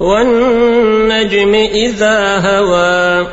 والنجم إذا هوى